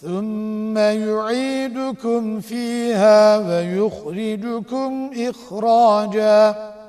ثم يعيدكم فيها ويخرجكم إخراجاً.